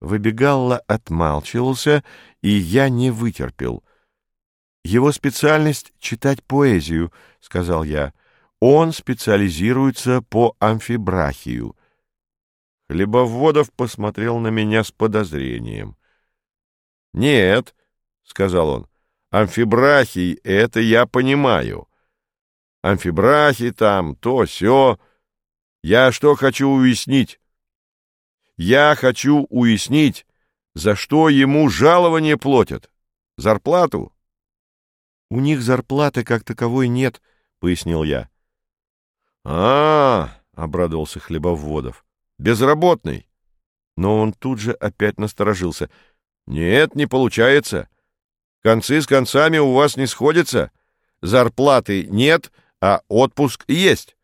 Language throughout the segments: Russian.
Выбегалла отмалчивался, и я не вытерпел. «Его специальность — читать поэзию», — сказал я. «Он специализируется по амфибрахию». Хлебоводов посмотрел на меня с подозрением. «Нет», — сказал он, — «амфибрахий — это я понимаю. Амфибрахий там, то, сё. Я что хочу уяснить? Я хочу уяснить, за что ему жалование платят. Зарплату?» «У них зарплаты как таковой нет», — пояснил я. «А, — обрадовался Хлебоводов, — безработный». Но он тут же опять насторожился. «Нет, не получается. Концы с концами у вас не сходятся. Зарплаты нет, а отпуск есть.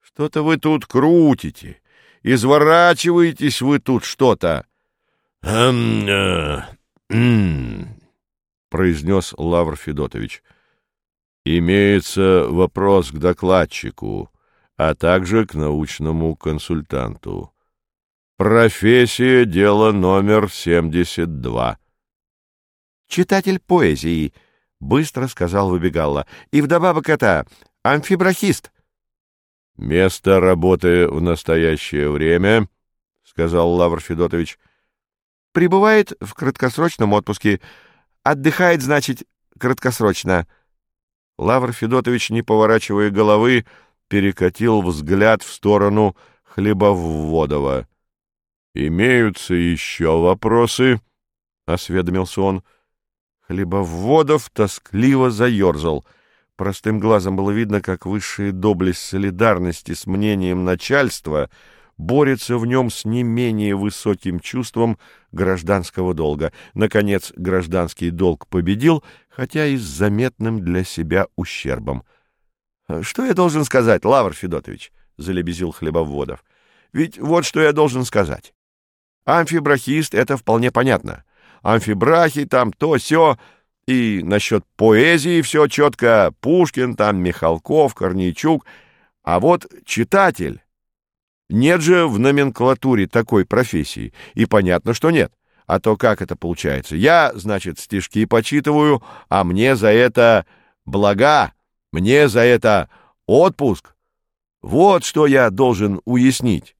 Что-то вы тут крутите. Изворачиваетесь вы тут что-то». «Эм, э, произнес Лавр Федотович. «Имеется вопрос к докладчику, а также к научному консультанту. Профессия — дело номер 72». «Читатель поэзии», — быстро сказал Выбегалла. «И вдобавок это амфибрахист». «Место работы в настоящее время», — сказал Лавр Федотович. «Пребывает в краткосрочном отпуске». Отдыхает, значит, краткосрочно. Лавр Федотович, не поворачивая головы, перекатил взгляд в сторону Хлебовводова. «Имеются еще вопросы?» — осведомился он. Хлебовводов тоскливо заерзал. Простым глазом было видно, как высшая доблесть солидарности с мнением начальства — борется в нем с не менее высоким чувством гражданского долга. Наконец, гражданский долг победил, хотя и с заметным для себя ущербом. — Что я должен сказать, Лавр Федотович? — залебезил Хлебоводов. — Ведь вот что я должен сказать. Амфибрахист — это вполне понятно. Амфибрахи там то все и насчет поэзии все четко. Пушкин там, Михалков, Корнейчук. А вот читатель нет же в номенклатуре такой профессии. И понятно, что нет. А то как это получается? Я, значит, стишки почитываю, а мне за это блага, мне за это отпуск. Вот что я должен уяснить.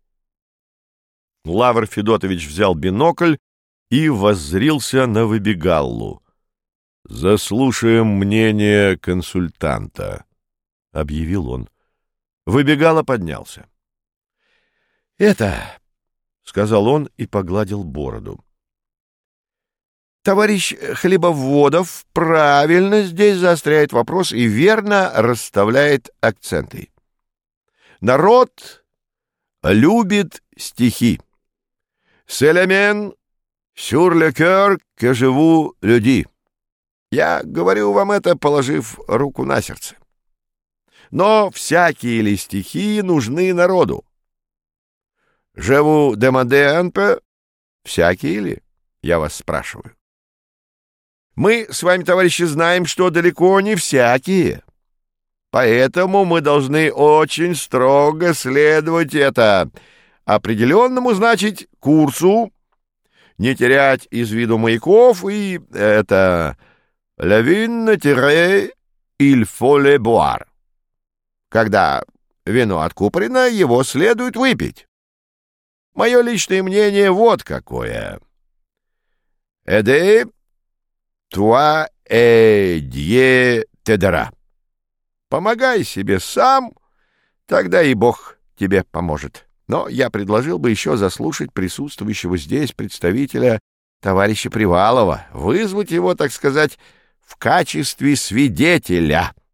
Лавр Федотович взял бинокль и воззрился на Выбегаллу. «Заслушаем мнение консультанта», — объявил он. Выбегало поднялся. «Это...» — сказал он и погладил бороду. Товарищ Хлебоводов правильно здесь заостряет вопрос и верно расставляет акценты. Народ любит стихи. Селемен sur le cœur que Я говорю вам это, положив руку на сердце. Но всякие ли стихи нужны народу? Живу демандеанпе? Всякие ли? Я вас спрашиваю. Мы с вами, товарищи, знаем, что далеко не всякие. Поэтому мы должны очень строго следовать это определенному, значит, курсу, не терять из виду маяков и это «la vine tirer, il faut le boire». Когда вино откупорено, его следует выпить. Мое личное мнение вот какое. Эде, туа эдье тедера. Помогай себе сам, тогда и Бог тебе поможет. Но я предложил бы еще заслушать присутствующего здесь представителя товарища Привалова, вызвать его, так сказать, в качестве свидетеля —